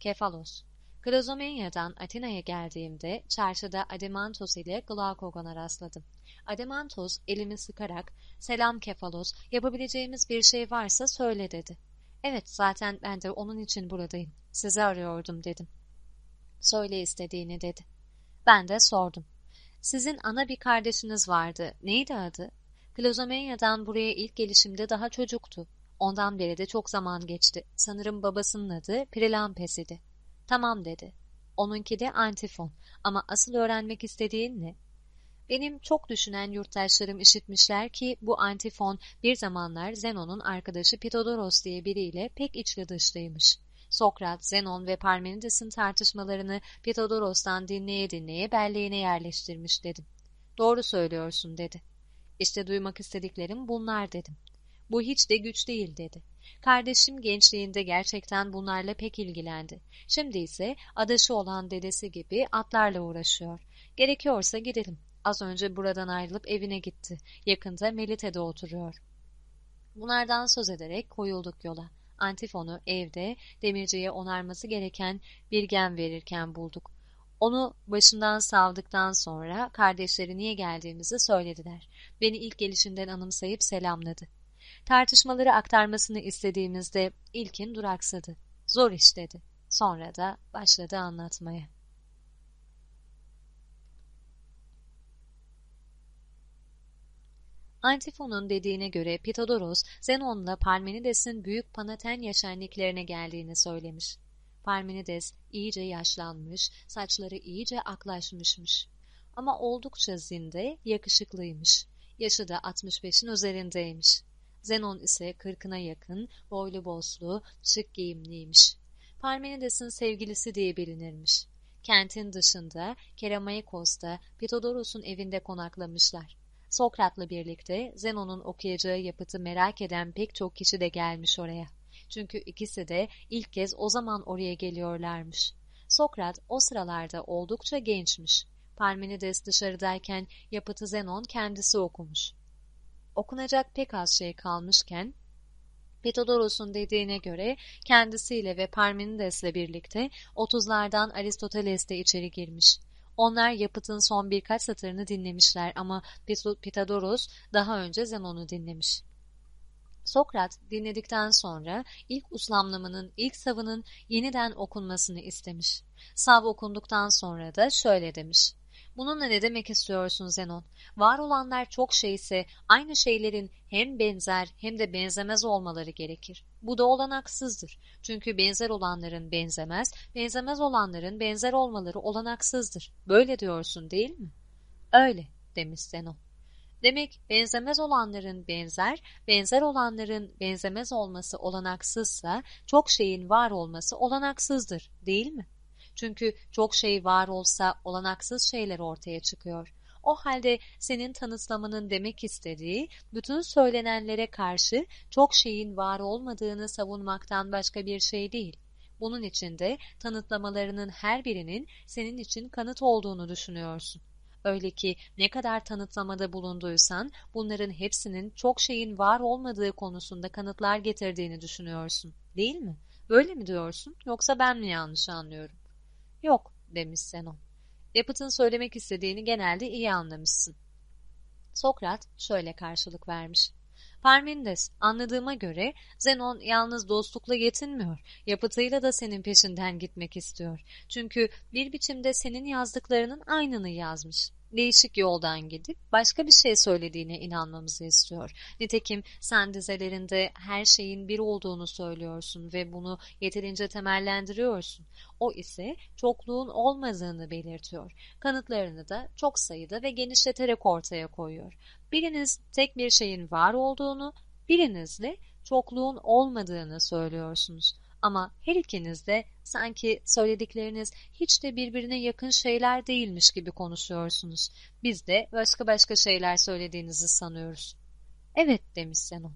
Kefalos Klazomenya'dan Atina'ya geldiğimde çarşıda Ademantos ile Glaukogon'a rastladım. Ademantos elimi sıkarak ''Selam Kefalos, yapabileceğimiz bir şey varsa söyle'' dedi. ''Evet, zaten ben de onun için buradayım. Sizi arıyordum.'' dedim. ''Söyle istediğini.'' dedi. Ben de sordum. ''Sizin ana bir kardeşiniz vardı. Neydi adı?'' Klazomenya'dan buraya ilk gelişimde daha çocuktu. Ondan beri de çok zaman geçti. Sanırım babasının adı Prilampes idi. Tamam dedi. Onunki de Antifon. Ama asıl öğrenmek istediğin ne? Benim çok düşünen yurttaşlarım işitmişler ki bu Antifon bir zamanlar Zenon'un arkadaşı Pitodoros diye biriyle pek içli dışlıymış. Sokrat, Zenon ve Parmenides'in tartışmalarını Pitodoros'tan dinleye dinleye belleğine yerleştirmiş dedim. Doğru söylüyorsun dedi. İşte duymak istediklerim bunlar dedim. Bu hiç de güç değil dedi. Kardeşim gençliğinde gerçekten bunlarla pek ilgilendi. Şimdi ise adaşı olan dedesi gibi atlarla uğraşıyor. Gerekiyorsa gidelim. Az önce buradan ayrılıp evine gitti. Yakında Melite'de oturuyor. Bunlardan söz ederek koyulduk yola. Antifon'u evde demirciye onarması gereken bir gem verirken bulduk. Onu başından savdıktan sonra kardeşleri niye geldiğimizi söylediler. Beni ilk gelişinden anımsayıp selamladı. Tartışmaları aktarmasını istediğimizde ilkin duraksadı. Zor iş dedi. Sonra da başladı anlatmaya. Antifon'un dediğine göre Pitadoros, Zenon'la Parmenides'in büyük Panatenya şenliklerine geldiğini söylemiş. Parmenides iyice yaşlanmış, saçları iyice aklaşmışmış. Ama oldukça zinde, yakışıklıymış. Yaşı da 65'in üzerindeymiş. Zenon ise kırkına yakın, boylu boslu, şık giyimliymiş. Parmenides'in sevgilisi diye bilinirmiş. Kentin dışında Keramaikos'ta Pitodoros'un evinde konaklamışlar. Sokrat'la birlikte Zenon'un okuyacağı yapıtı merak eden pek çok kişi de gelmiş oraya. Çünkü ikisi de ilk kez o zaman oraya geliyorlarmış. Sokrat o sıralarda oldukça gençmiş. Parmenides dışarıdayken yapıtı Zenon kendisi okumuş. Okunacak pek az şey kalmışken Pitodoros'un dediğine göre kendisiyle ve Parmenides'le birlikte otuzlardan Aristoteles de içeri girmiş. Onlar yapıtın son birkaç satırını dinlemişler ama Pitadoros daha önce Zenon'u dinlemiş. Sokrat dinledikten sonra ilk uslamlamanın, ilk savının yeniden okunmasını istemiş. Sav okunduktan sonra da şöyle demiş. Bununla ne demek istiyorsun Zenon? Var olanlar çok şeyse aynı şeylerin hem benzer hem de benzemez olmaları gerekir. Bu da olanaksızdır. Çünkü benzer olanların benzemez, benzemez olanların benzer olmaları olanaksızdır. Böyle diyorsun değil mi? Öyle demiş Zenon. Demek benzemez olanların benzer, benzer olanların benzemez olması olanaksızsa çok şeyin var olması olanaksızdır değil mi? Çünkü çok şey var olsa olanaksız şeyler ortaya çıkıyor. O halde senin tanıtlamanın demek istediği bütün söylenenlere karşı çok şeyin var olmadığını savunmaktan başka bir şey değil. Bunun için de tanıtlamalarının her birinin senin için kanıt olduğunu düşünüyorsun. Öyle ki ne kadar tanıtlamada bulunduysan bunların hepsinin çok şeyin var olmadığı konusunda kanıtlar getirdiğini düşünüyorsun. Değil mi? Böyle mi diyorsun yoksa ben mi yanlış anlıyorum? Yok demiş Zenon. Yapıtın söylemek istediğini genelde iyi anlamışsın. Sokrat şöyle karşılık vermiş. Parmenides, anladığıma göre Zenon yalnız dostlukla yetinmiyor, yapıtıyla da senin peşinden gitmek istiyor. Çünkü bir biçimde senin yazdıklarının aynını yazmış değişik yoldan gidip başka bir şey söylediğine inanmamızı istiyor. Nitekim sen dizelerinde her şeyin bir olduğunu söylüyorsun ve bunu yeterince temellendiriyorsun. O ise çokluğun olmadığını belirtiyor. Kanıtlarını da çok sayıda ve genişleterek ortaya koyuyor. Biriniz tek bir şeyin var olduğunu, birinizle çokluğun olmadığını söylüyorsunuz. Ama her ikiniz de sanki söyledikleriniz hiç de birbirine yakın şeyler değilmiş gibi konuşuyorsunuz. Biz de başka başka şeyler söylediğinizi sanıyoruz. Evet demiş Zenon.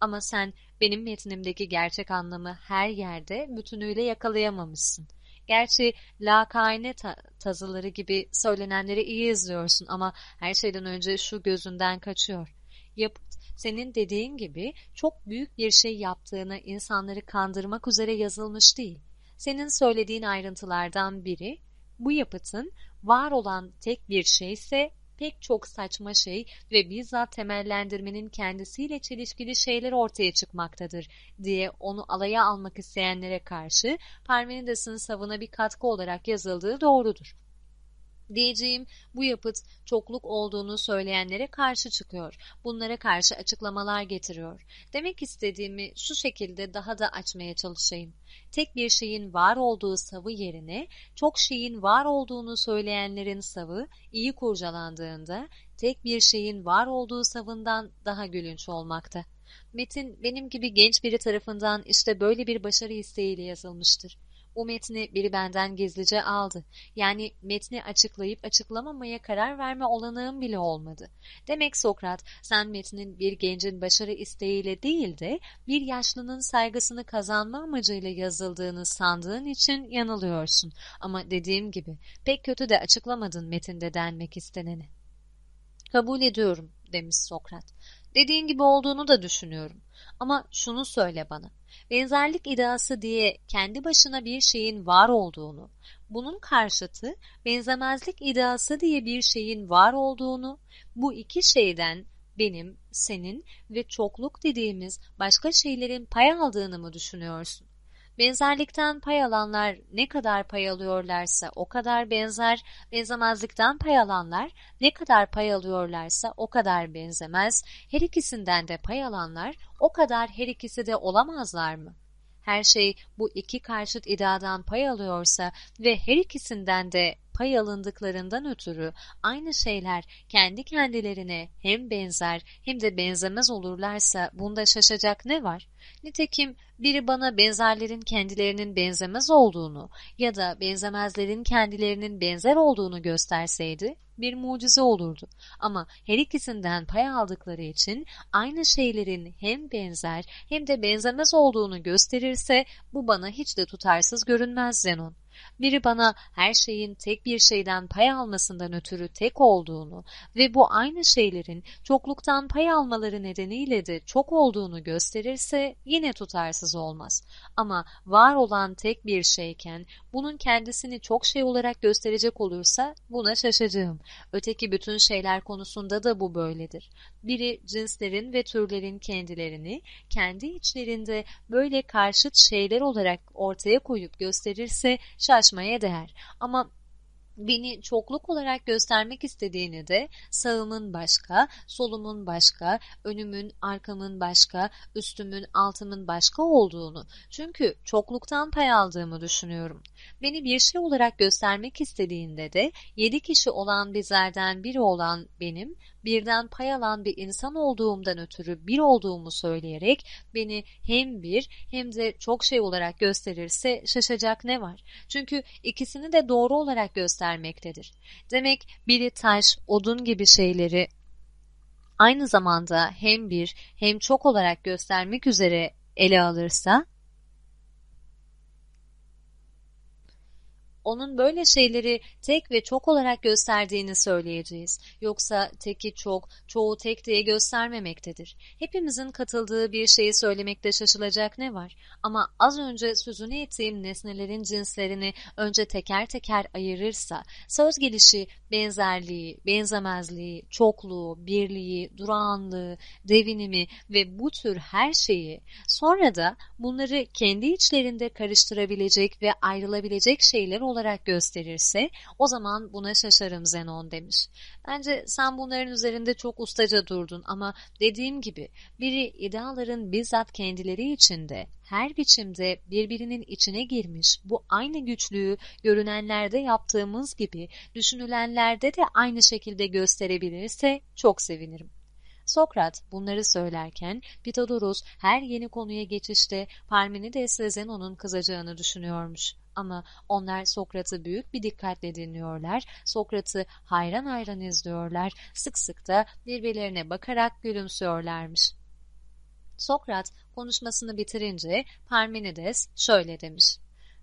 Ama sen benim metnimdeki gerçek anlamı her yerde bütünüyle yakalayamamışsın. Gerçi lakayne ta tazıları gibi söylenenleri iyi izliyorsun ama her şeyden önce şu gözünden kaçıyor. Yapıt senin dediğin gibi çok büyük bir şey yaptığını insanları kandırmak üzere yazılmış değil. senin söylediğin ayrıntılardan biri bu yapıtın var olan tek bir şey ise pek çok saçma şey ve bizzat temellendirmenin kendisiyle çelişkili şeyler ortaya çıkmaktadır diye onu alaya almak isteyenlere karşı Parmenides'in savına bir katkı olarak yazıldığı doğrudur. Diyeceğim bu yapıt çokluk olduğunu söyleyenlere karşı çıkıyor. Bunlara karşı açıklamalar getiriyor. Demek istediğimi şu şekilde daha da açmaya çalışayım. Tek bir şeyin var olduğu savı yerine çok şeyin var olduğunu söyleyenlerin savı iyi kurcalandığında tek bir şeyin var olduğu savından daha gülünç olmakta. Metin benim gibi genç biri tarafından işte böyle bir başarı isteğiyle yazılmıştır. Bu metni biri benden gizlice aldı. Yani metni açıklayıp açıklamamaya karar verme olanağım bile olmadı. Demek Sokrat, sen metnin bir gencin başarı isteğiyle değil de bir yaşlının saygısını kazanma amacıyla yazıldığını sandığın için yanılıyorsun. Ama dediğim gibi pek kötü de açıklamadın metinde denmek isteneni. Kabul ediyorum demiş Sokrat. Dediğin gibi olduğunu da düşünüyorum. Ama şunu söyle bana. Benzerlik iddiası diye kendi başına bir şeyin var olduğunu, bunun karşıtı benzemezlik iddiası diye bir şeyin var olduğunu, bu iki şeyden benim, senin ve çokluk dediğimiz başka şeylerin pay aldığını mı düşünüyorsun? Benzerlikten pay alanlar ne kadar pay alıyorlarsa o kadar benzer, benzemezlikten pay alanlar ne kadar pay alıyorlarsa o kadar benzemez, her ikisinden de pay alanlar o kadar her ikisi de olamazlar mı? Her şey bu iki karşıt iddiadan pay alıyorsa ve her ikisinden de pay alındıklarından ötürü aynı şeyler kendi kendilerine hem benzer hem de benzemez olurlarsa bunda şaşacak ne var? Nitekim biri bana benzerlerin kendilerinin benzemez olduğunu ya da benzemezlerin kendilerinin benzer olduğunu gösterseydi bir mucize olurdu. Ama her ikisinden pay aldıkları için aynı şeylerin hem benzer hem de benzemez olduğunu gösterirse bu bana hiç de tutarsız görünmez Zenon. Biri bana her şeyin tek bir şeyden pay almasından ötürü tek olduğunu ve bu aynı şeylerin çokluktan pay almaları nedeniyle de çok olduğunu gösterirse yine tutarsız olmaz. Ama var olan tek bir şeyken bunun kendisini çok şey olarak gösterecek olursa buna şaşacağım. Öteki bütün şeyler konusunda da bu böyledir. Biri cinslerin ve türlerin kendilerini kendi içlerinde böyle karşıt şeyler olarak ortaya koyup gösterirse şaşmaya değer. Ama beni çokluk olarak göstermek istediğini de sağımın başka, solumun başka, önümün, arkamın başka, üstümün, altımın başka olduğunu, çünkü çokluktan pay aldığımı düşünüyorum. Beni bir şey olarak göstermek istediğinde de yedi kişi olan bizlerden biri olan benim, birden pay alan bir insan olduğumdan ötürü bir olduğumu söyleyerek beni hem bir hem de çok şey olarak gösterirse şaşacak ne var? Çünkü ikisini de doğru olarak göstermektedir. Demek biri taş, odun gibi şeyleri aynı zamanda hem bir hem çok olarak göstermek üzere ele alırsa onun böyle şeyleri tek ve çok olarak gösterdiğini söyleyeceğiz. Yoksa teki çok, çoğu tek diye göstermemektedir. Hepimizin katıldığı bir şeyi söylemekte şaşılacak ne var? Ama az önce sözünü ettiğim nesnelerin cinslerini önce teker teker ayırırsa, söz gelişi benzerliği, benzemezliği, çokluğu, birliği, durağanlığı, devinimi ve bu tür her şeyi, sonra da bunları kendi içlerinde karıştırabilecek ve ayrılabilecek şeyler olarak gösterirse o zaman buna şaşarım Zenon demiş. Bence sen bunların üzerinde çok ustaca durdun ama dediğim gibi biri ideaların bizzat kendileri içinde her biçimde birbirinin içine girmiş bu aynı güçlüğü görünenlerde yaptığımız gibi düşünülenlerde de aynı şekilde gösterebilirse çok sevinirim. Sokrat bunları söylerken Pitagoras her yeni konuya geçişte Parmenides ve Zenon'un kızacağını düşünüyormuş. Ama onlar Sokrat'ı büyük bir dikkatle dinliyorlar, Sokrat'ı hayran hayran izliyorlar, sık sık da birbirlerine bakarak gülümsüyorlarmış. Sokrat konuşmasını bitirince Parmenides şöyle demiş.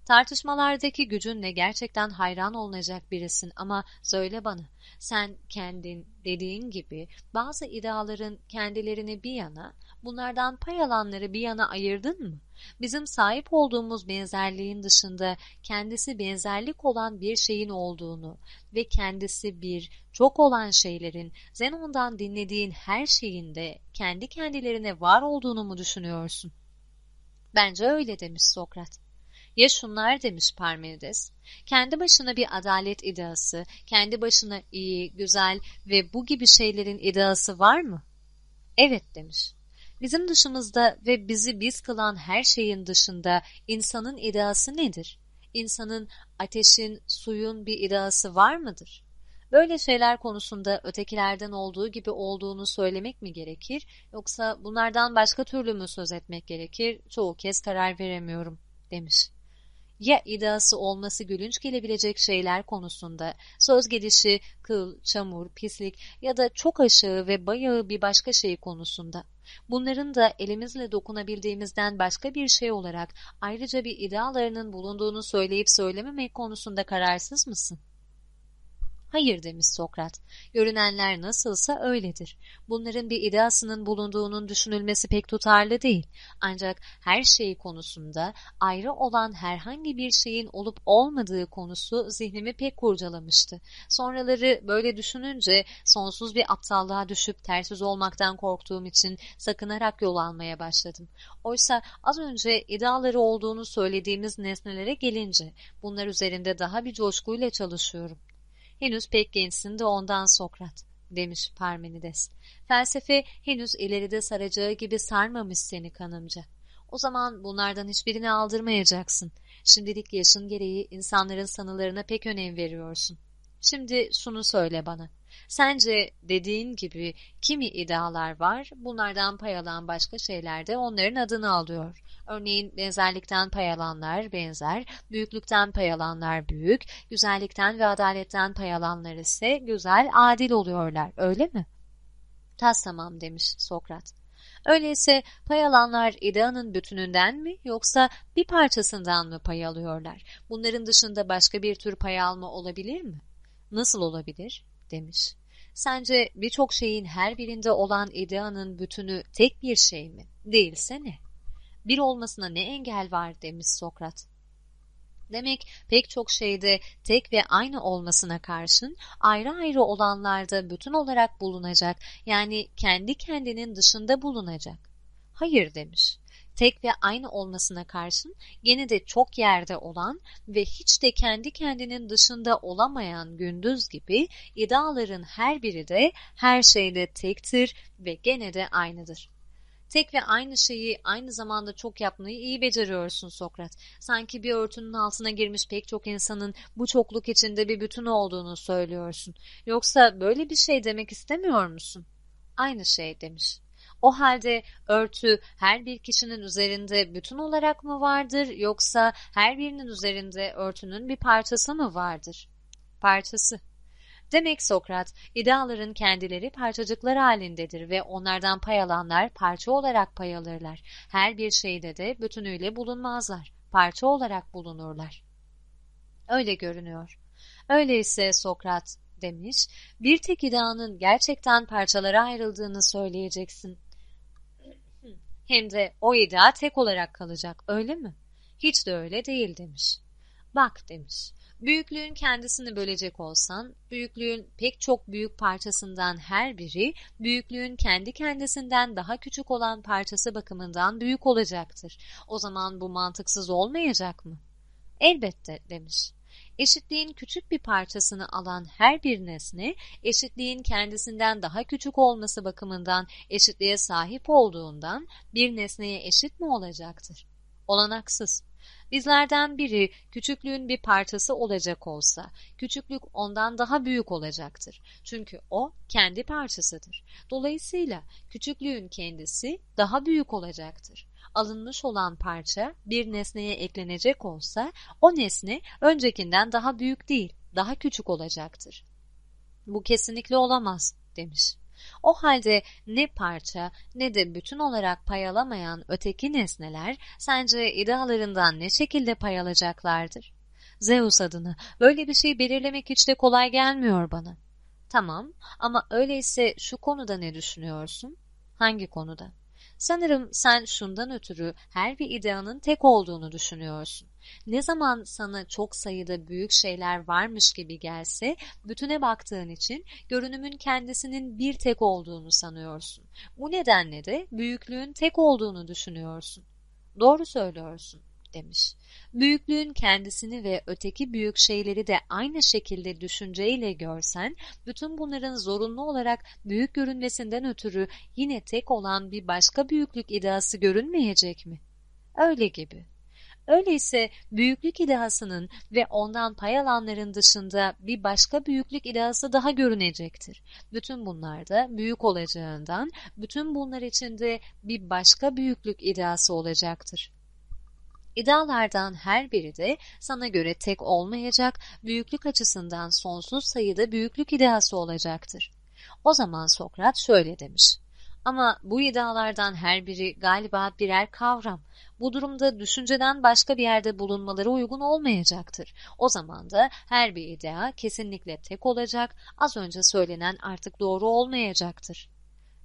Tartışmalardaki gücünle gerçekten hayran olunacak birisin ama söyle bana, sen kendin dediğin gibi bazı ideaların kendilerini bir yana, bunlardan pay alanları bir yana ayırdın mı? Bizim sahip olduğumuz benzerliğin dışında kendisi benzerlik olan bir şeyin olduğunu ve kendisi bir, çok olan şeylerin Zenon'dan dinlediğin her şeyin de kendi kendilerine var olduğunu mu düşünüyorsun? Bence öyle demiş Sokrat. Ya şunlar demiş Parmenides, kendi başına bir adalet iddiası, kendi başına iyi, güzel ve bu gibi şeylerin iddiası var mı? Evet demiş. Bizim dışımızda ve bizi biz kılan her şeyin dışında insanın iddiası nedir? İnsanın ateşin, suyun bir iddiası var mıdır? Böyle şeyler konusunda ötekilerden olduğu gibi olduğunu söylemek mi gerekir yoksa bunlardan başka türlü mü söz etmek gerekir çoğu kez karar veremiyorum demiş ya iddiası olması gülünç gelebilecek şeyler konusunda söz gelişi, kıl, çamur, pislik ya da çok aşağı ve bayağı bir başka şey konusunda. Bunların da elimizle dokunabildiğimizden başka bir şey olarak ayrıca bir iddialarının bulunduğunu söyleyip söylememek konusunda kararsız mısın? Hayır demiş Sokrat. Görünenler nasılsa öyledir. Bunların bir iddiasının bulunduğunun düşünülmesi pek tutarlı değil. Ancak her şey konusunda ayrı olan herhangi bir şeyin olup olmadığı konusu zihnimi pek kurcalamıştı. Sonraları böyle düşününce sonsuz bir aptallığa düşüp tersiz olmaktan korktuğum için sakınarak yol almaya başladım. Oysa az önce iddiaları olduğunu söylediğimiz nesnelere gelince bunlar üzerinde daha bir coşkuyla çalışıyorum. Henüz pek gençsin de ondan Sokrat, demiş Parmenides. Felsefe henüz ileride saracağı gibi sarmamış seni kanımca. O zaman bunlardan hiçbirini aldırmayacaksın. Şimdilik yaşın gereği insanların sanılarına pek önem veriyorsun. Şimdi şunu söyle bana. Sence dediğin gibi kimi idealar var, bunlardan pay alan başka şeyler de onların adını alıyor. Örneğin benzerlikten pay alanlar benzer, büyüklükten pay alanlar büyük, güzellikten ve adaletten pay alanlar ise güzel, adil oluyorlar, öyle mi? Tas tamam demiş Sokrat. Öyleyse pay alanlar ideanın bütününden mi yoksa bir parçasından mı pay alıyorlar? Bunların dışında başka bir tür pay alma olabilir mi? Nasıl olabilir? Demiş. Sence birçok şeyin her birinde olan ideanın bütünü tek bir şey mi? Değilse ne? Bir olmasına ne engel var demiş Sokrat. Demek pek çok şeyde tek ve aynı olmasına karşın ayrı ayrı olanlarda bütün olarak bulunacak yani kendi kendinin dışında bulunacak. Hayır demiş tek ve aynı olmasına karşın gene de çok yerde olan ve hiç de kendi kendinin dışında olamayan gündüz gibi iddiaların her biri de her şeyde tektir ve gene de aynıdır. Tek ve aynı şeyi aynı zamanda çok yapmayı iyi beceriyorsun Sokrat. Sanki bir örtünün altına girmiş pek çok insanın bu çokluk içinde bir bütün olduğunu söylüyorsun. Yoksa böyle bir şey demek istemiyor musun? Aynı şey demiş. O halde örtü her bir kişinin üzerinde bütün olarak mı vardır yoksa her birinin üzerinde örtünün bir parçası mı vardır? Parçası. Demek Sokrat, ideaların kendileri parçacıklar halindedir ve onlardan pay alanlar parça olarak pay alırlar. Her bir şeyde de bütünüyle bulunmazlar, parça olarak bulunurlar. Öyle görünüyor. Öyleyse Sokrat demiş, bir tek ideanın gerçekten parçalara ayrıldığını söyleyeceksin. Hem de o iddia tek olarak kalacak öyle mi? Hiç de öyle değil demiş. Bak demiş. Büyüklüğün kendisini bölecek olsan, büyüklüğün pek çok büyük parçasından her biri, büyüklüğün kendi kendisinden daha küçük olan parçası bakımından büyük olacaktır. O zaman bu mantıksız olmayacak mı? Elbette demiş. Eşitliğin küçük bir parçasını alan her bir nesne, eşitliğin kendisinden daha küçük olması bakımından eşitliğe sahip olduğundan bir nesneye eşit mi olacaktır? Olanaksız. Bizlerden biri küçüklüğün bir parçası olacak olsa, küçüklük ondan daha büyük olacaktır. Çünkü o kendi parçasıdır. Dolayısıyla küçüklüğün kendisi daha büyük olacaktır alınmış olan parça bir nesneye eklenecek olsa o nesne öncekinden daha büyük değil, daha küçük olacaktır. Bu kesinlikle olamaz demiş. O halde ne parça ne de bütün olarak pay alamayan öteki nesneler sence idealarından ne şekilde pay alacaklardır? Zeus adına böyle bir şey belirlemek hiç de kolay gelmiyor bana. Tamam ama öyleyse şu konuda ne düşünüyorsun? Hangi konuda? Sanırım sen şundan ötürü her bir ideanın tek olduğunu düşünüyorsun. Ne zaman sana çok sayıda büyük şeyler varmış gibi gelse, bütüne baktığın için görünümün kendisinin bir tek olduğunu sanıyorsun. Bu nedenle de büyüklüğün tek olduğunu düşünüyorsun. Doğru söylüyorsun demiş. Büyüklüğün kendisini ve öteki büyük şeyleri de aynı şekilde düşünceyle görsen, bütün bunların zorunlu olarak büyük görünmesinden ötürü yine tek olan bir başka büyüklük iddiası görünmeyecek mi? Öyle gibi. Öyleyse büyüklük iddiasının ve ondan pay alanların dışında bir başka büyüklük iddiası daha görünecektir. Bütün bunlar da büyük olacağından bütün bunlar içinde bir başka büyüklük iddiası olacaktır. İdealardan her biri de sana göre tek olmayacak, büyüklük açısından sonsuz sayıda büyüklük ideası olacaktır. O zaman Sokrat şöyle demiş. Ama bu idealardan her biri galiba birer kavram. Bu durumda düşünceden başka bir yerde bulunmaları uygun olmayacaktır. O zaman da her bir idea kesinlikle tek olacak, az önce söylenen artık doğru olmayacaktır.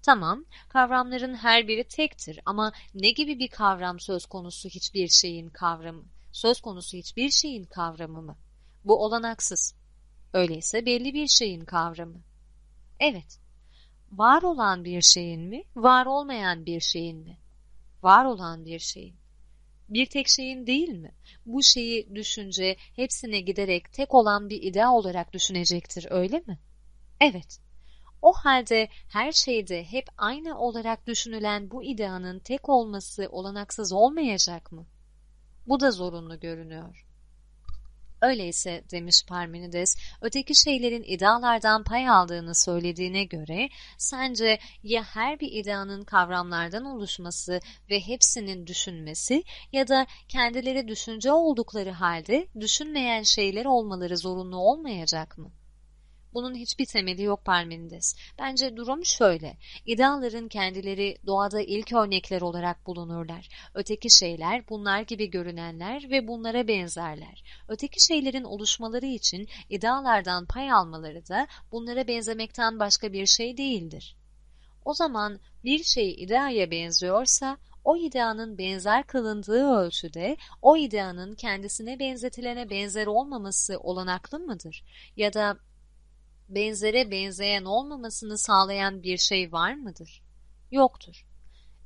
Tamam, kavramların her biri tektir ama ne gibi bir kavram söz konusu hiçbir şeyin kavramı? Söz konusu hiçbir şeyin kavramı mı? Bu olanaksız. Öyleyse belli bir şeyin kavramı. Evet. Var olan bir şeyin mi, var olmayan bir şeyin mi? Var olan bir şeyin. Bir tek şeyin değil mi? Bu şeyi düşünce hepsine giderek tek olan bir idea olarak düşünecektir, öyle mi? Evet. O halde her şeyde hep aynı olarak düşünülen bu ideanın tek olması olanaksız olmayacak mı? Bu da zorunlu görünüyor. Öyleyse demiş Parmenides, öteki şeylerin idealardan pay aldığını söylediğine göre sence ya her bir ideanın kavramlardan oluşması ve hepsinin düşünmesi ya da kendileri düşünce oldukları halde düşünmeyen şeyler olmaları zorunlu olmayacak mı? Bunun hiçbir temeli yok Parmenides. Bence durum şöyle. İdeaların kendileri doğada ilk örnekler olarak bulunurlar. Öteki şeyler bunlar gibi görünenler ve bunlara benzerler. Öteki şeylerin oluşmaları için idealardan pay almaları da bunlara benzemekten başka bir şey değildir. O zaman bir şey ideaya benziyorsa o ideanın benzer kılındığı ölçüde o ideanın kendisine benzetilene benzer olmaması olanaklı mıdır? Ya da benzere benzeyen olmamasını sağlayan bir şey var mıdır? Yoktur.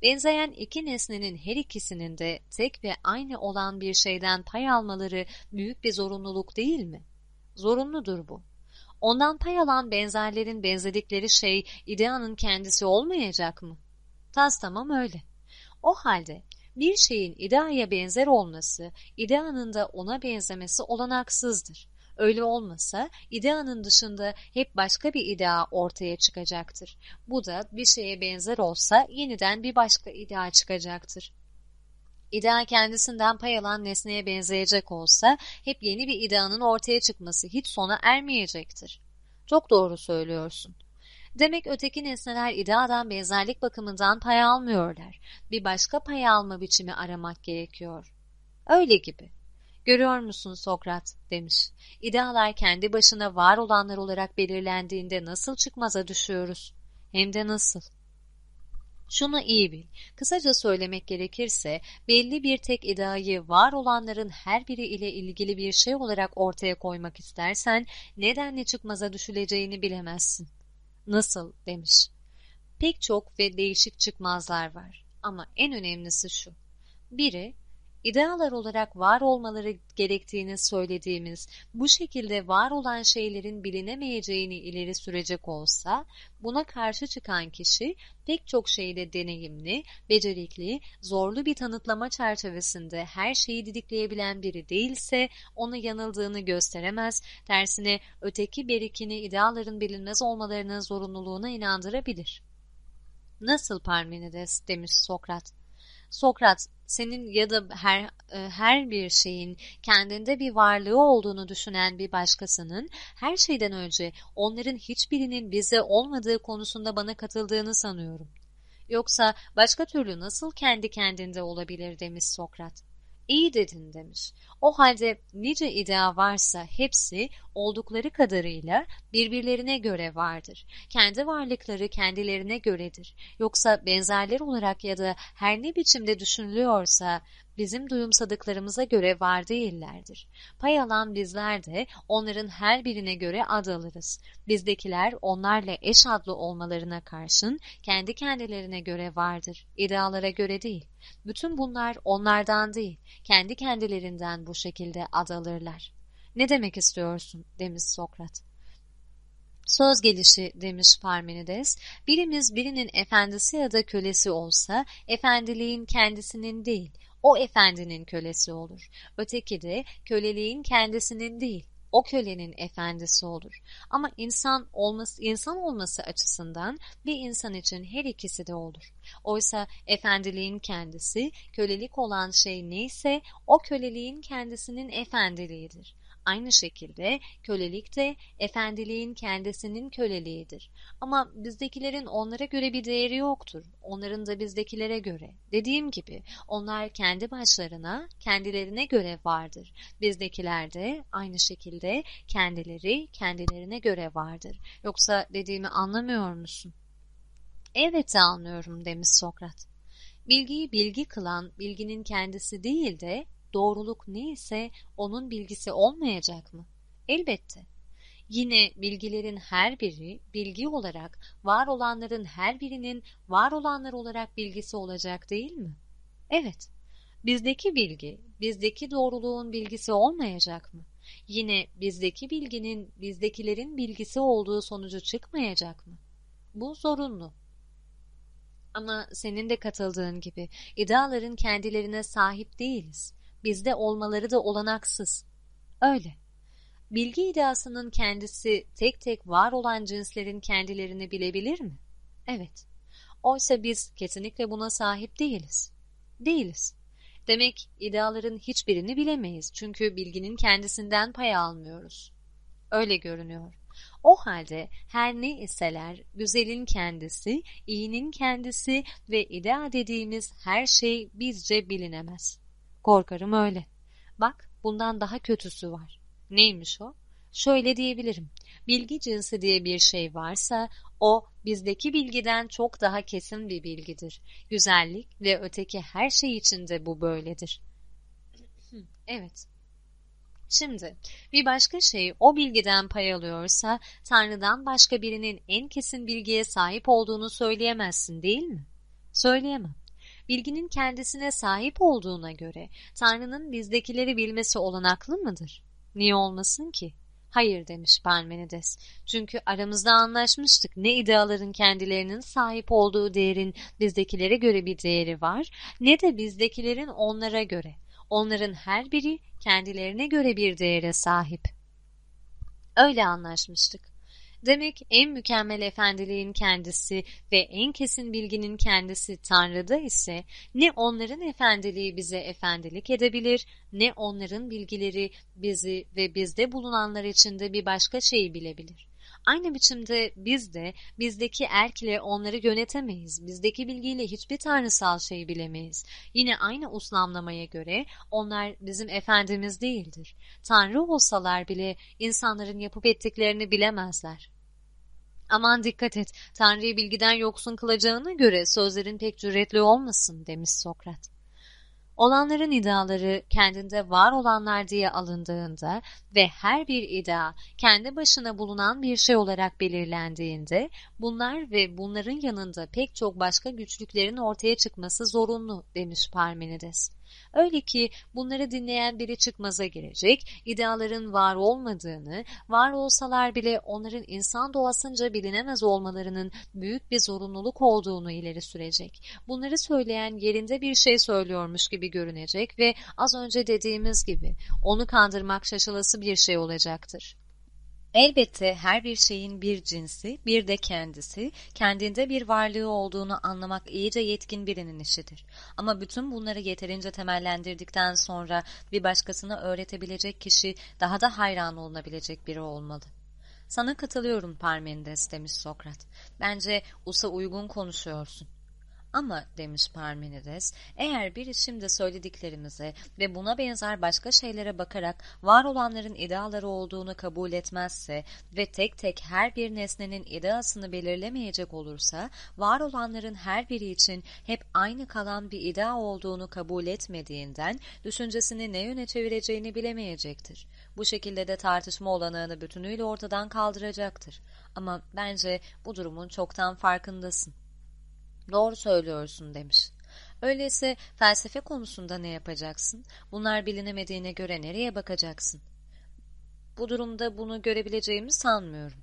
Benzeyen iki nesnenin her ikisinin de tek ve aynı olan bir şeyden pay almaları büyük bir zorunluluk değil mi? Zorunludur bu. Ondan pay alan benzerlerin benzedikleri şey ideanın kendisi olmayacak mı? Tas tamam öyle. O halde bir şeyin ideaya benzer olması, ideanın da ona benzemesi olanaksızdır. Öyle olmasa ideanın dışında hep başka bir idea ortaya çıkacaktır. Bu da bir şeye benzer olsa yeniden bir başka idea çıkacaktır. İdea kendisinden pay alan nesneye benzeyecek olsa hep yeni bir ideanın ortaya çıkması hiç sona ermeyecektir. Çok doğru söylüyorsun. Demek öteki nesneler ideadan benzerlik bakımından pay almıyorlar. Bir başka pay alma biçimi aramak gerekiyor. Öyle gibi. Görüyor musun Sokrat demiş. İdealar kendi başına var olanlar olarak belirlendiğinde nasıl çıkmaza düşüyoruz? Hem de nasıl? Şunu iyi bil. Kısaca söylemek gerekirse belli bir tek iddiayı var olanların her biri ile ilgili bir şey olarak ortaya koymak istersen nedenle çıkmaza düşüleceğini bilemezsin. Nasıl demiş. Pek çok ve değişik çıkmazlar var ama en önemlisi şu. Biri idealar olarak var olmaları gerektiğini söylediğimiz bu şekilde var olan şeylerin bilinemeyeceğini ileri sürecek olsa, buna karşı çıkan kişi pek çok şeyde deneyimli, becerikli, zorlu bir tanıtlama çerçevesinde her şeyi didikleyebilen biri değilse onu yanıldığını gösteremez, tersine öteki berikini ideaların bilinmez olmalarının zorunluluğuna inandırabilir. Nasıl Parmenides demiş Sokrat. Sokrat senin ya da her e, her bir şeyin kendinde bir varlığı olduğunu düşünen bir başkasının her şeyden önce onların hiçbirinin bize olmadığı konusunda bana katıldığını sanıyorum. Yoksa başka türlü nasıl kendi kendinde olabilir demiş Sokrat. İyi dedin demiş. O halde nice idea varsa hepsi oldukları kadarıyla birbirlerine göre vardır. Kendi varlıkları kendilerine göredir. Yoksa benzerler olarak ya da her ne biçimde düşünülüyorsa bizim duyumsadıklarımıza göre var değillerdir. Pay alan bizler de onların her birine göre ad alırız. Bizdekiler onlarla eş adlı olmalarına karşın kendi kendilerine göre vardır, idealara göre değil. Bütün bunlar onlardan değil, kendi kendilerinden bu şekilde ad alırlar. Ne demek istiyorsun? demiş Sokrat. Söz gelişi demiş Parmenides, birimiz birinin efendisi ya da kölesi olsa, efendiliğin kendisinin değil, o efendinin kölesi olur. Öteki de köleliğin kendisinin değil, o kölenin efendisi olur. Ama insan olması, insan olması açısından bir insan için her ikisi de olur. Oysa efendiliğin kendisi, kölelik olan şey neyse o köleliğin kendisinin efendiliğidir. Aynı şekilde kölelik de efendiliğin kendisinin köleliğidir. Ama bizdekilerin onlara göre bir değeri yoktur. Onların da bizdekilere göre. Dediğim gibi onlar kendi başlarına, kendilerine göre vardır. Bizdekiler de aynı şekilde kendileri kendilerine göre vardır. Yoksa dediğimi anlamıyor musun? Evet anlıyorum demiş Sokrat. Bilgiyi bilgi kılan bilginin kendisi değil de doğruluk neyse onun bilgisi olmayacak mı? Elbette. Yine bilgilerin her biri bilgi olarak var olanların her birinin var olanlar olarak bilgisi olacak değil mi? Evet. Bizdeki bilgi, bizdeki doğruluğun bilgisi olmayacak mı? Yine bizdeki bilginin bizdekilerin bilgisi olduğu sonucu çıkmayacak mı? Bu zorunlu. Ama senin de katıldığın gibi ideaların kendilerine sahip değiliz bizde olmaları da olanaksız. Öyle. Bilgi ideasının kendisi tek tek var olan cinslerin kendilerini bilebilir mi? Evet. Oysa biz kesinlikle buna sahip değiliz. Değiliz. Demek ideaların hiçbirini bilemeyiz çünkü bilginin kendisinden pay almıyoruz. Öyle görünüyor. O halde her ne iseler güzelin kendisi, iyinin kendisi ve idea dediğimiz her şey bizce bilinemez. Korkarım öyle. Bak bundan daha kötüsü var. Neymiş o? Şöyle diyebilirim. Bilgi cinsi diye bir şey varsa o bizdeki bilgiden çok daha kesin bir bilgidir. Güzellik ve öteki her şey içinde bu böyledir. evet. Şimdi bir başka şey o bilgiden pay alıyorsa Tanrı'dan başka birinin en kesin bilgiye sahip olduğunu söyleyemezsin değil mi? Söyleyemem bilginin kendisine sahip olduğuna göre Tanrı'nın bizdekileri bilmesi olanaklı mıdır? Niye olmasın ki? Hayır demiş Parmenides. Çünkü aramızda anlaşmıştık ne ideaların kendilerinin sahip olduğu değerin bizdekilere göre bir değeri var ne de bizdekilerin onlara göre. Onların her biri kendilerine göre bir değere sahip. Öyle anlaşmıştık. Demek en mükemmel efendiliğin kendisi ve en kesin bilginin kendisi Tanrı'da ise ne onların efendiliği bize efendilik edebilir ne onların bilgileri bizi ve bizde bulunanlar içinde bir başka şeyi bilebilir. Aynı biçimde biz de bizdeki erk ile onları yönetemeyiz. Bizdeki bilgiyle hiçbir tanrısal şeyi bilemeyiz. Yine aynı uslamlamaya göre onlar bizim efendimiz değildir. Tanrı olsalar bile insanların yapıp ettiklerini bilemezler. Aman dikkat et, Tanrı'yı bilgiden yoksun kılacağına göre sözlerin pek cüretli olmasın demiş Sokrat. Olanların idaları kendinde var olanlar diye alındığında ve her bir ida kendi başına bulunan bir şey olarak belirlendiğinde bunlar ve bunların yanında pek çok başka güçlüklerin ortaya çıkması zorunlu demiş Parmenides. Öyle ki bunları dinleyen biri çıkmaza girecek, ideaların var olmadığını, var olsalar bile onların insan doğasınca bilinemez olmalarının büyük bir zorunluluk olduğunu ileri sürecek. Bunları söyleyen yerinde bir şey söylüyormuş gibi görünecek ve az önce dediğimiz gibi onu kandırmak şaşılası bir şey olacaktır. Elbette her bir şeyin bir cinsi, bir de kendisi, kendinde bir varlığı olduğunu anlamak iyice yetkin birinin işidir. Ama bütün bunları yeterince temellendirdikten sonra bir başkasına öğretebilecek kişi daha da hayran olunabilecek biri olmalı. Sana katılıyorum Parmenides demiş Sokrat. Bence usa uygun konuşuyorsun. Ama demiş Parmenides, eğer biri şimdi söylediklerimize ve buna benzer başka şeylere bakarak var olanların ideaları olduğunu kabul etmezse ve tek tek her bir nesnenin ideasını belirlemeyecek olursa, var olanların her biri için hep aynı kalan bir idea olduğunu kabul etmediğinden düşüncesini ne yöne çevireceğini bilemeyecektir. Bu şekilde de tartışma olanağını bütünüyle ortadan kaldıracaktır. Ama bence bu durumun çoktan farkındasın. Doğru söylüyorsun demiş. Öyleyse felsefe konusunda ne yapacaksın? Bunlar bilinemediğine göre nereye bakacaksın? Bu durumda bunu görebileceğimi sanmıyorum.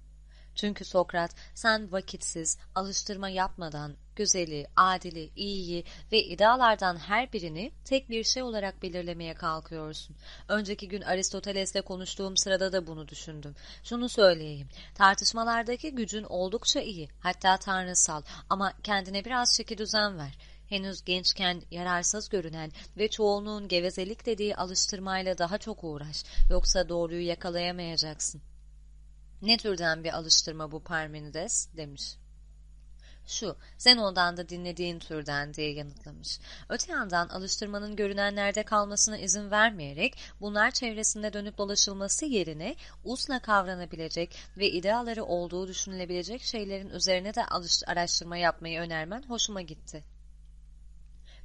Çünkü Sokrat sen vakitsiz, alıştırma yapmadan güzeli, adili, iyiyi ve idealardan her birini tek bir şey olarak belirlemeye kalkıyorsun. Önceki gün Aristoteles'le konuştuğum sırada da bunu düşündüm. Şunu söyleyeyim, tartışmalardaki gücün oldukça iyi, hatta tanrısal ama kendine biraz çeki düzen ver henüz gençken yararsız görünen ve çoğunluğun gevezelik dediği alıştırmayla daha çok uğraş, yoksa doğruyu yakalayamayacaksın. Ne türden bir alıştırma bu Parmenides demiş. Şu, Zenon'dan da dinlediğin türden diye yanıtlamış. Öte yandan alıştırmanın görünenlerde kalmasına izin vermeyerek bunlar çevresinde dönüp dolaşılması yerine usla kavranabilecek ve ideaları olduğu düşünülebilecek şeylerin üzerine de araştırma yapmayı önermen hoşuma gitti.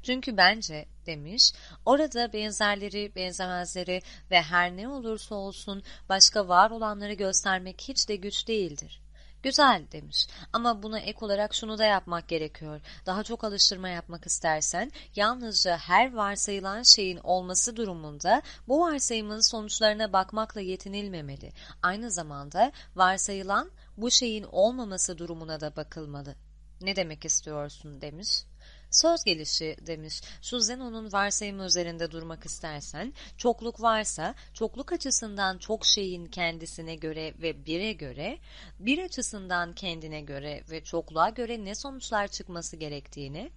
Çünkü bence demiş, orada benzerleri, benzemezleri ve her ne olursa olsun başka var olanları göstermek hiç de güç değildir. Güzel demiş ama buna ek olarak şunu da yapmak gerekiyor. Daha çok alıştırma yapmak istersen yalnızca her varsayılan şeyin olması durumunda bu varsayımın sonuçlarına bakmakla yetinilmemeli. Aynı zamanda varsayılan bu şeyin olmaması durumuna da bakılmalı. Ne demek istiyorsun demiş. Söz gelişi demiş. Şu Zenon'un varsayımı üzerinde durmak istersen, çokluk varsa, çokluk açısından çok şeyin kendisine göre ve bire göre, bir açısından kendine göre ve çokluğa göre ne sonuçlar çıkması gerektiğini,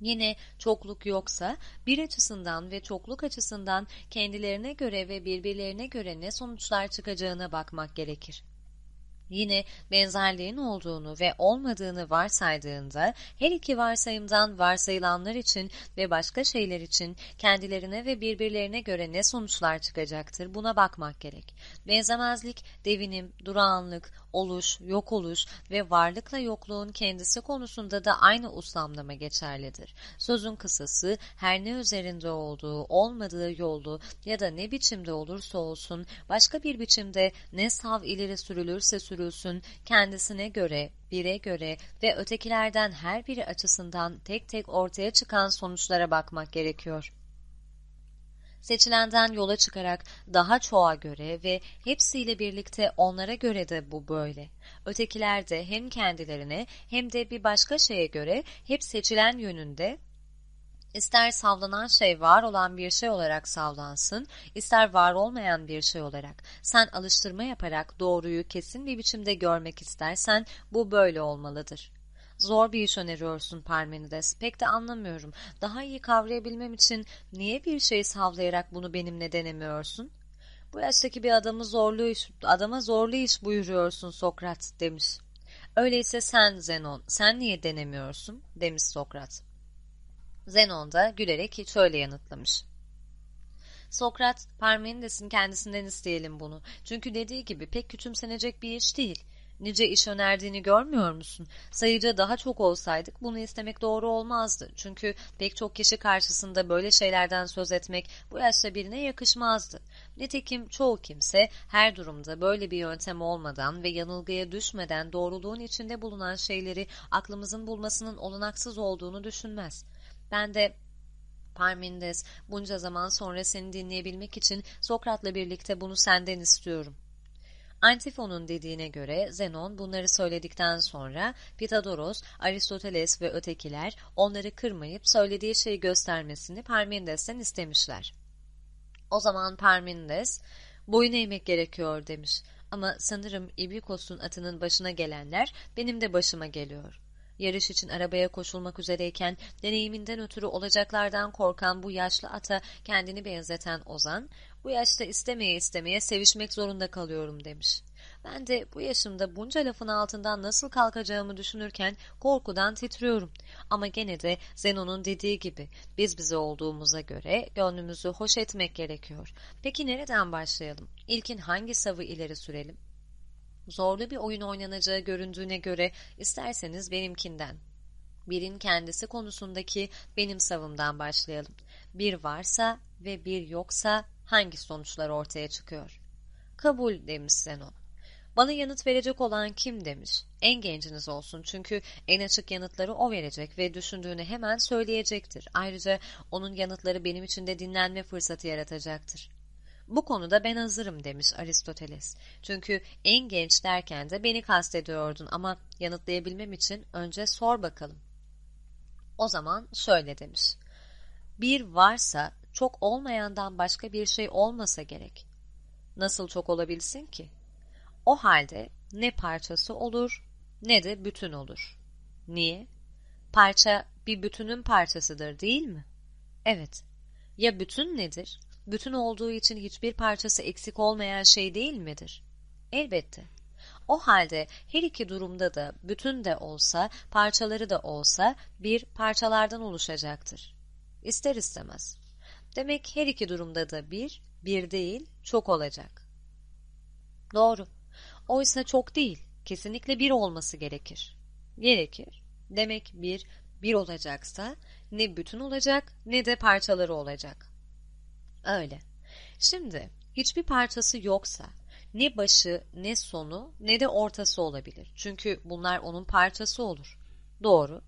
Yine çokluk yoksa bir açısından ve çokluk açısından kendilerine göre ve birbirlerine göre ne sonuçlar çıkacağına bakmak gerekir. Yine benzerliğin olduğunu ve olmadığını varsaydığında her iki varsayımdan varsayılanlar için ve başka şeyler için kendilerine ve birbirlerine göre ne sonuçlar çıkacaktır buna bakmak gerek. Benzemezlik, devinim, durağanlık, oluş, yok oluş ve varlıkla yokluğun kendisi konusunda da aynı uslamlama geçerlidir. Sözün kısası her ne üzerinde olduğu, olmadığı yolu ya da ne biçimde olursa olsun başka bir biçimde ne sav ileri sürülürse sürülsün kendisine göre, bire göre ve ötekilerden her biri açısından tek tek ortaya çıkan sonuçlara bakmak gerekiyor seçilenden yola çıkarak daha çoğa göre ve hepsiyle birlikte onlara göre de bu böyle. Ötekiler de hem kendilerine hem de bir başka şeye göre hep seçilen yönünde İster savlanan şey var olan bir şey olarak savlansın, ister var olmayan bir şey olarak. Sen alıştırma yaparak doğruyu kesin bir biçimde görmek istersen bu böyle olmalıdır. Zor bir iş öneriyorsun Parmenides. Pek de anlamıyorum. Daha iyi kavrayabilmem için niye bir şey savlayarak bunu benimle denemiyorsun? Bu yaştaki bir adamı zorlu iş, adama zorlu iş buyuruyorsun Sokrat demiş. Öyleyse sen Zenon, sen niye denemiyorsun? demiş Sokrat. Zenon da gülerek şöyle yanıtlamış. Sokrat, Parmenides'in kendisinden isteyelim bunu. Çünkü dediği gibi pek küçümsenecek bir iş değil nice iş önerdiğini görmüyor musun? Sayıca daha çok olsaydık bunu istemek doğru olmazdı. Çünkü pek çok kişi karşısında böyle şeylerden söz etmek bu yaşta birine yakışmazdı. Nitekim çoğu kimse her durumda böyle bir yöntem olmadan ve yanılgıya düşmeden doğruluğun içinde bulunan şeyleri aklımızın bulmasının olanaksız olduğunu düşünmez. Ben de Parmindes bunca zaman sonra seni dinleyebilmek için Sokrat'la birlikte bunu senden istiyorum. Antifon'un dediğine göre Zenon bunları söyledikten sonra Pitagoros, Aristoteles ve ötekiler onları kırmayıp söylediği şeyi göstermesini Parmenides'ten istemişler. O zaman Parmenides, boyun eğmek gerekiyor demiş. Ama sanırım İbikos'un atının başına gelenler benim de başıma geliyor. Yarış için arabaya koşulmak üzereyken deneyiminden ötürü olacaklardan korkan bu yaşlı ata kendini benzeten Ozan, bu yaşta istemeye istemeye sevişmek zorunda kalıyorum demiş. Ben de bu yaşımda bunca lafın altından nasıl kalkacağımı düşünürken korkudan titriyorum. Ama gene de Zenon'un dediği gibi biz bize olduğumuza göre gönlümüzü hoş etmek gerekiyor. Peki nereden başlayalım? İlkin hangi savı ileri sürelim? Zorlu bir oyun oynanacağı göründüğüne göre isterseniz benimkinden. Birin kendisi konusundaki benim savımdan başlayalım. Bir varsa ve bir yoksa hangi sonuçlar ortaya çıkıyor? Kabul demiş Zenon. Bana yanıt verecek olan kim demiş. En genciniz olsun çünkü en açık yanıtları o verecek ve düşündüğünü hemen söyleyecektir. Ayrıca onun yanıtları benim için de dinlenme fırsatı yaratacaktır. Bu konuda ben hazırım demiş Aristoteles. Çünkü en genç derken de beni kastediyordun ama yanıtlayabilmem için önce sor bakalım. O zaman şöyle demiş. Bir varsa çok olmayandan başka bir şey olmasa gerek. Nasıl çok olabilsin ki? O halde ne parçası olur ne de bütün olur. Niye? Parça bir bütünün parçasıdır değil mi? Evet. Ya bütün nedir? Bütün olduğu için hiçbir parçası eksik olmayan şey değil midir? Elbette. O halde her iki durumda da bütün de olsa, parçaları da olsa bir parçalardan oluşacaktır. İster istemez. Demek her iki durumda da bir, bir değil, çok olacak. Doğru. Oysa çok değil, kesinlikle bir olması gerekir. Gerekir. Demek bir, bir olacaksa ne bütün olacak ne de parçaları olacak. Öyle. Şimdi hiçbir parçası yoksa ne başı ne sonu ne de ortası olabilir. Çünkü bunlar onun parçası olur. Doğru.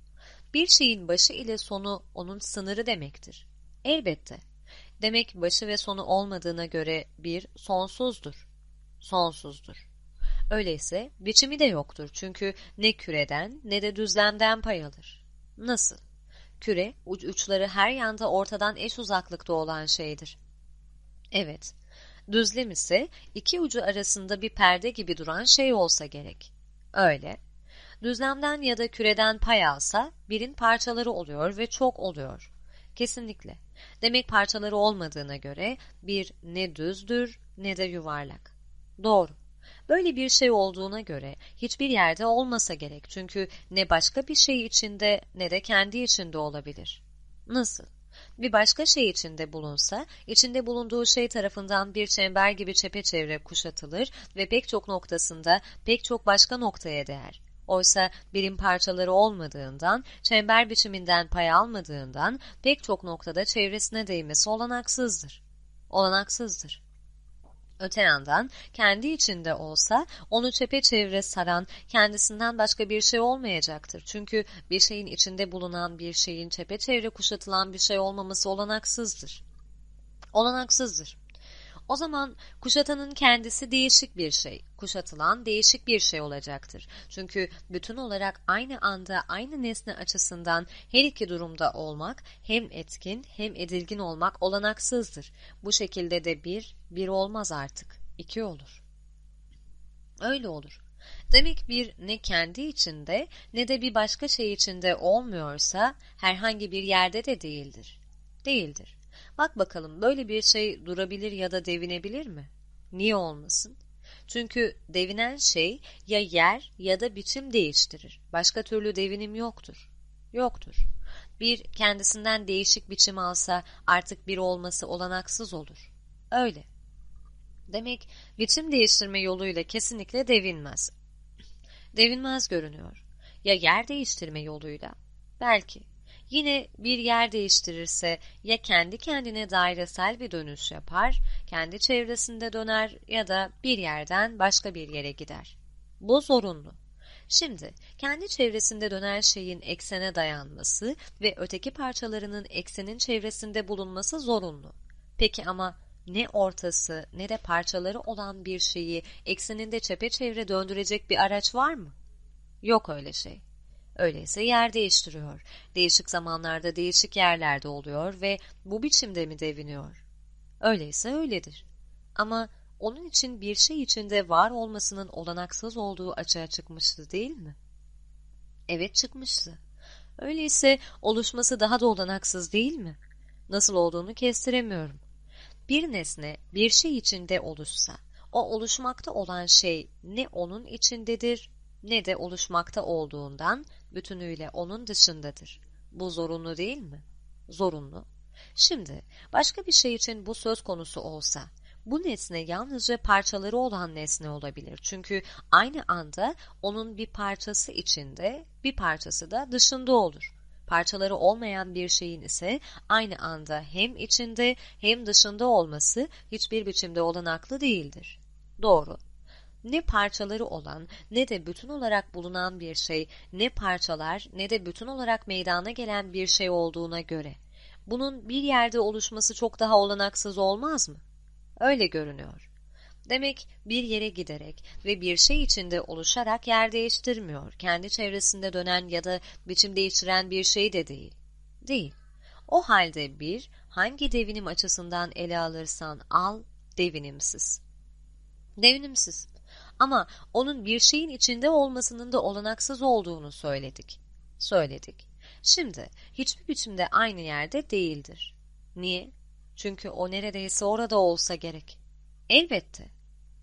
Bir şeyin başı ile sonu onun sınırı demektir. Elbette. Demek başı ve sonu olmadığına göre bir sonsuzdur. Sonsuzdur. Öyleyse biçimi de yoktur çünkü ne küreden ne de düzlemden pay alır. Nasıl? Küre uç uçları her yanda ortadan eş uzaklıkta olan şeydir. Evet, düzlem ise iki ucu arasında bir perde gibi duran şey olsa gerek. Öyle. Düzlemden ya da küreden pay alsa birin parçaları oluyor ve çok oluyor. Kesinlikle. Demek parçaları olmadığına göre bir ne düzdür ne de yuvarlak. Doğru. Böyle bir şey olduğuna göre hiçbir yerde olmasa gerek çünkü ne başka bir şey içinde ne de kendi içinde olabilir. Nasıl? Bir başka şey içinde bulunsa, içinde bulunduğu şey tarafından bir çember gibi çepeçevre kuşatılır ve pek çok noktasında pek çok başka noktaya değer. Oysa birim parçaları olmadığından, çember biçiminden pay almadığından pek çok noktada çevresine değmesi olanaksızdır. Olanaksızdır. Öte yandan kendi içinde olsa onu çepeçevre saran kendisinden başka bir şey olmayacaktır. Çünkü bir şeyin içinde bulunan bir şeyin çepeçevre kuşatılan bir şey olmaması olanaksızdır. Olanaksızdır. O zaman kuşatanın kendisi değişik bir şey, kuşatılan değişik bir şey olacaktır. Çünkü bütün olarak aynı anda aynı nesne açısından her iki durumda olmak hem etkin hem edilgin olmak olanaksızdır. Bu şekilde de bir, bir olmaz artık, iki olur. Öyle olur. Demek bir ne kendi içinde ne de bir başka şey içinde olmuyorsa herhangi bir yerde de değildir. Değildir. Bak bakalım böyle bir şey durabilir ya da devinebilir mi? Niye olmasın? Çünkü devinen şey ya yer ya da biçim değiştirir. Başka türlü devinim yoktur. Yoktur. Bir kendisinden değişik biçim alsa artık bir olması olanaksız olur. Öyle. Demek biçim değiştirme yoluyla kesinlikle devinmez. Devinmez görünüyor. Ya yer değiştirme yoluyla? Belki. Yine bir yer değiştirirse ya kendi kendine dairesel bir dönüş yapar, kendi çevresinde döner ya da bir yerden başka bir yere gider. Bu zorunlu. Şimdi kendi çevresinde dönen şeyin eksene dayanması ve öteki parçalarının eksenin çevresinde bulunması zorunlu. Peki ama ne ortası ne de parçaları olan bir şeyi ekseninde çepeçevre döndürecek bir araç var mı? Yok öyle şey. Öyleyse yer değiştiriyor. Değişik zamanlarda değişik yerlerde oluyor ve bu biçimde mi deviniyor? Öyleyse öyledir. Ama onun için bir şey içinde var olmasının olanaksız olduğu açığa çıkmıştı değil mi? Evet çıkmıştı. Öyleyse oluşması daha da olanaksız değil mi? Nasıl olduğunu kestiremiyorum. Bir nesne bir şey içinde oluşsa, o oluşmakta olan şey ne onun içindedir ne de oluşmakta olduğundan bütünüyle onun dışındadır. Bu zorunlu değil mi? Zorunlu. Şimdi başka bir şey için bu söz konusu olsa bu nesne yalnızca parçaları olan nesne olabilir. Çünkü aynı anda onun bir parçası içinde, bir parçası da dışında olur. Parçaları olmayan bir şeyin ise aynı anda hem içinde hem dışında olması hiçbir biçimde olanaklı değildir. Doğru. Ne parçaları olan ne de bütün olarak bulunan bir şey, ne parçalar ne de bütün olarak meydana gelen bir şey olduğuna göre, bunun bir yerde oluşması çok daha olanaksız olmaz mı? Öyle görünüyor. Demek bir yere giderek ve bir şey içinde oluşarak yer değiştirmiyor. Kendi çevresinde dönen ya da biçim değiştiren bir şey de değil. Değil. O halde bir, hangi devinim açısından ele alırsan al, devinimsiz. Devinimsiz. Ama onun bir şeyin içinde olmasının da olanaksız olduğunu söyledik. Söyledik. Şimdi hiçbir biçimde aynı yerde değildir. Niye? Çünkü o neredeyse orada olsa gerek. Elbette.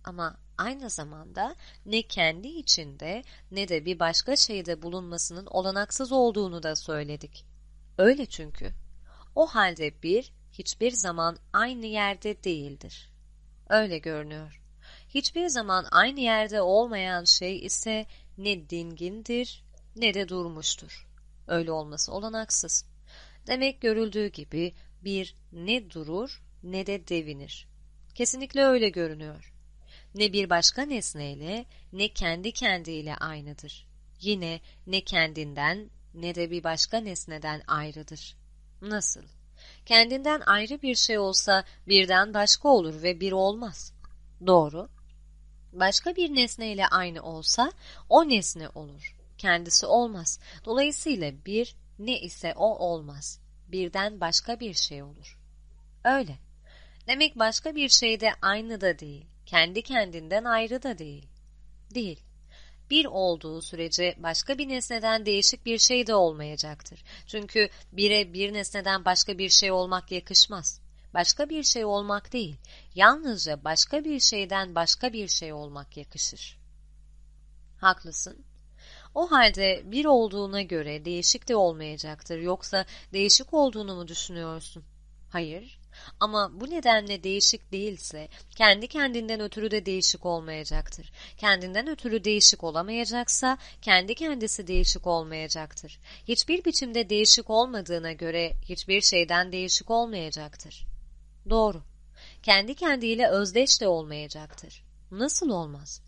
Ama aynı zamanda ne kendi içinde ne de bir başka şeyde bulunmasının olanaksız olduğunu da söyledik. Öyle çünkü. O halde bir hiçbir zaman aynı yerde değildir. Öyle görünüyor. Hiçbir zaman aynı yerde olmayan şey ise ne dingindir ne de durmuştur. Öyle olması olanaksız. Demek görüldüğü gibi bir ne durur ne de devinir. Kesinlikle öyle görünüyor. Ne bir başka nesneyle ne kendi kendiyle aynıdır. Yine ne kendinden ne de bir başka nesneden ayrıdır. Nasıl? Kendinden ayrı bir şey olsa birden başka olur ve bir olmaz. Doğru. Başka bir nesneyle aynı olsa o nesne olur. Kendisi olmaz. Dolayısıyla bir ne ise o olmaz birden başka bir şey olur. Öyle. Demek başka bir şey de aynı da değil, kendi kendinden ayrı da değil. Değil. Bir olduğu sürece başka bir nesneden değişik bir şey de olmayacaktır. Çünkü bire bir nesneden başka bir şey olmak yakışmaz. Başka bir şey olmak değil, yalnızca başka bir şeyden başka bir şey olmak yakışır. Haklısın. O halde bir olduğuna göre değişik de olmayacaktır. Yoksa değişik olduğunu mu düşünüyorsun? Hayır. Ama bu nedenle değişik değilse kendi kendinden ötürü de değişik olmayacaktır. Kendinden ötürü değişik olamayacaksa kendi kendisi değişik olmayacaktır. Hiçbir biçimde değişik olmadığına göre hiçbir şeyden değişik olmayacaktır. Doğru. Kendi kendiyle özdeş de olmayacaktır. Nasıl olmaz?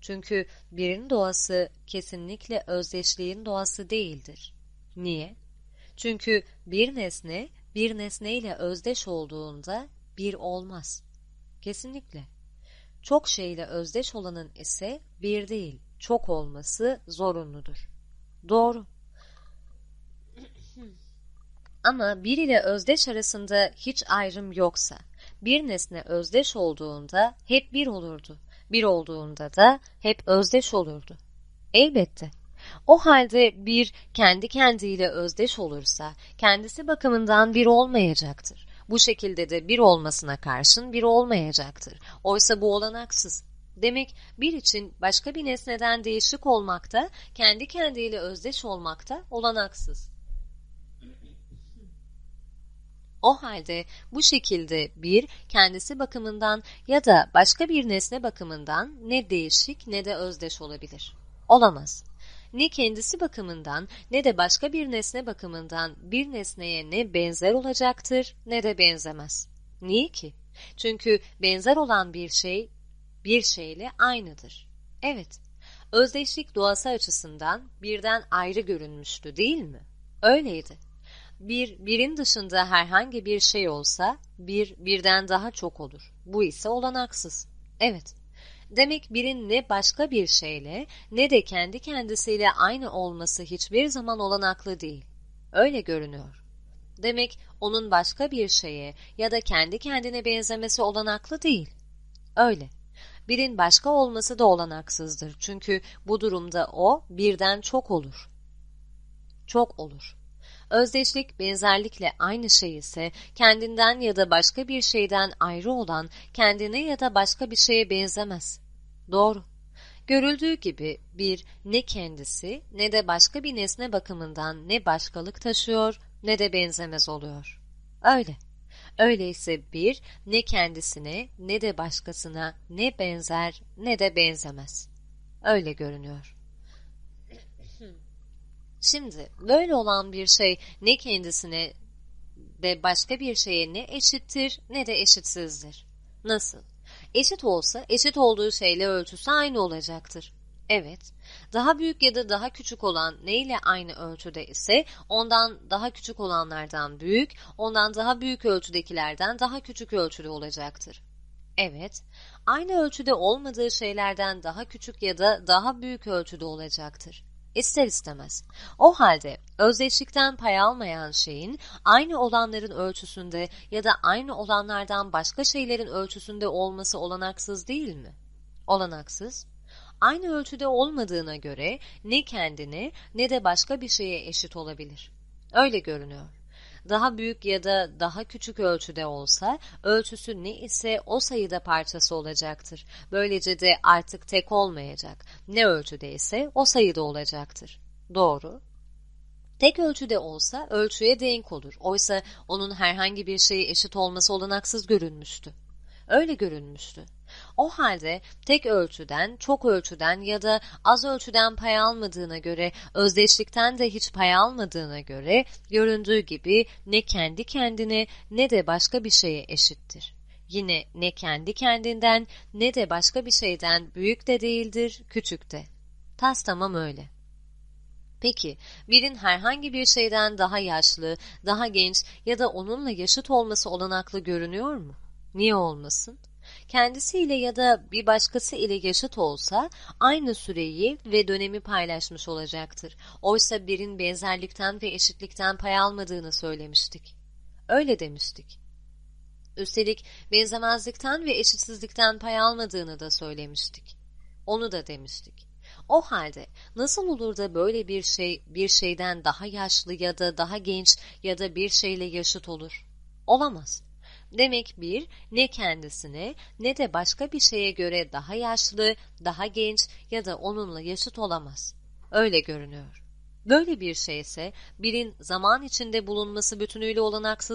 Çünkü birinin doğası kesinlikle özdeşliğin doğası değildir. Niye? Çünkü bir nesne bir nesneyle özdeş olduğunda bir olmaz. Kesinlikle. Çok şeyle özdeş olanın ise bir değil, çok olması zorunludur. Doğru. Ama bir ile özdeş arasında hiç ayrım yoksa, bir nesne özdeş olduğunda hep bir olurdu bir olduğunda da hep özdeş olurdu. Elbette. O halde bir kendi kendiyle özdeş olursa kendisi bakımından bir olmayacaktır. Bu şekilde de bir olmasına karşın bir olmayacaktır. Oysa bu olanaksız. Demek bir için başka bir nesneden değişik olmakta, kendi kendiyle özdeş olmakta olanaksız. O halde bu şekilde bir kendisi bakımından ya da başka bir nesne bakımından ne değişik ne de özdeş olabilir. Olamaz. Ne kendisi bakımından ne de başka bir nesne bakımından bir nesneye ne benzer olacaktır ne de benzemez. Niye ki? Çünkü benzer olan bir şey bir şeyle aynıdır. Evet, özdeşlik doğası açısından birden ayrı görünmüştü değil mi? Öyleydi bir birin dışında herhangi bir şey olsa bir birden daha çok olur. Bu ise olanaksız. Evet. Demek birin ne başka bir şeyle ne de kendi kendisiyle aynı olması hiçbir zaman olanaklı değil. Öyle görünüyor. Demek onun başka bir şeye ya da kendi kendine benzemesi olanaklı değil. Öyle. Birin başka olması da olanaksızdır. Çünkü bu durumda o birden çok olur. Çok olur. Özdeşlik benzerlikle aynı şey ise kendinden ya da başka bir şeyden ayrı olan kendine ya da başka bir şeye benzemez. Doğru. Görüldüğü gibi bir ne kendisi ne de başka bir nesne bakımından ne başkalık taşıyor ne de benzemez oluyor. Öyle. Öyleyse bir ne kendisine ne de başkasına ne benzer ne de benzemez. Öyle görünüyor. Şimdi böyle olan bir şey ne kendisine de başka bir şeye ne eşittir ne de eşitsizdir. Nasıl? Eşit olsa eşit olduğu şeyle ölçüsü aynı olacaktır. Evet, daha büyük ya da daha küçük olan neyle aynı ölçüde ise ondan daha küçük olanlardan büyük, ondan daha büyük ölçüdekilerden daha küçük ölçüde olacaktır. Evet, aynı ölçüde olmadığı şeylerden daha küçük ya da daha büyük ölçüde olacaktır. İster istemez. O halde özdeşlikten pay almayan şeyin aynı olanların ölçüsünde ya da aynı olanlardan başka şeylerin ölçüsünde olması olanaksız değil mi? Olanaksız. Aynı ölçüde olmadığına göre ne kendine ne de başka bir şeye eşit olabilir. Öyle görünüyor. Daha büyük ya da daha küçük ölçüde olsa ölçüsü ne ise o sayıda parçası olacaktır. Böylece de artık tek olmayacak. Ne ölçüde ise o sayıda olacaktır. Doğru. Tek ölçüde olsa ölçüye denk olur. Oysa onun herhangi bir şeye eşit olması olanaksız görünmüştü. Öyle görünmüştü. O halde tek ölçüden, çok ölçüden ya da az ölçüden pay almadığına göre, özdeşlikten de hiç pay almadığına göre, göründüğü gibi ne kendi kendine ne de başka bir şeye eşittir. Yine ne kendi kendinden ne de başka bir şeyden büyük de değildir, küçük de. Tas tamam öyle. Peki, birin herhangi bir şeyden daha yaşlı, daha genç ya da onunla yaşıt olması olanaklı görünüyor mu? Niye olmasın? Kendisiyle ya da bir başkası ile yaşıt olsa aynı süreyi ve dönemi paylaşmış olacaktır. Oysa birin benzerlikten ve eşitlikten pay almadığını söylemiştik. Öyle demiştik. Üstelik benzemezlikten ve eşitsizlikten pay almadığını da söylemiştik. Onu da demiştik. O halde nasıl olur da böyle bir şey bir şeyden daha yaşlı ya da daha genç ya da bir şeyle yaşıt olur? Olamaz. Demek bir, ne kendisine ne de başka bir şeye göre daha yaşlı, daha genç ya da onunla yaşıt olamaz. Öyle görünüyor. Böyle bir şey ise birin zaman içinde bulunması bütünüyle olanaksız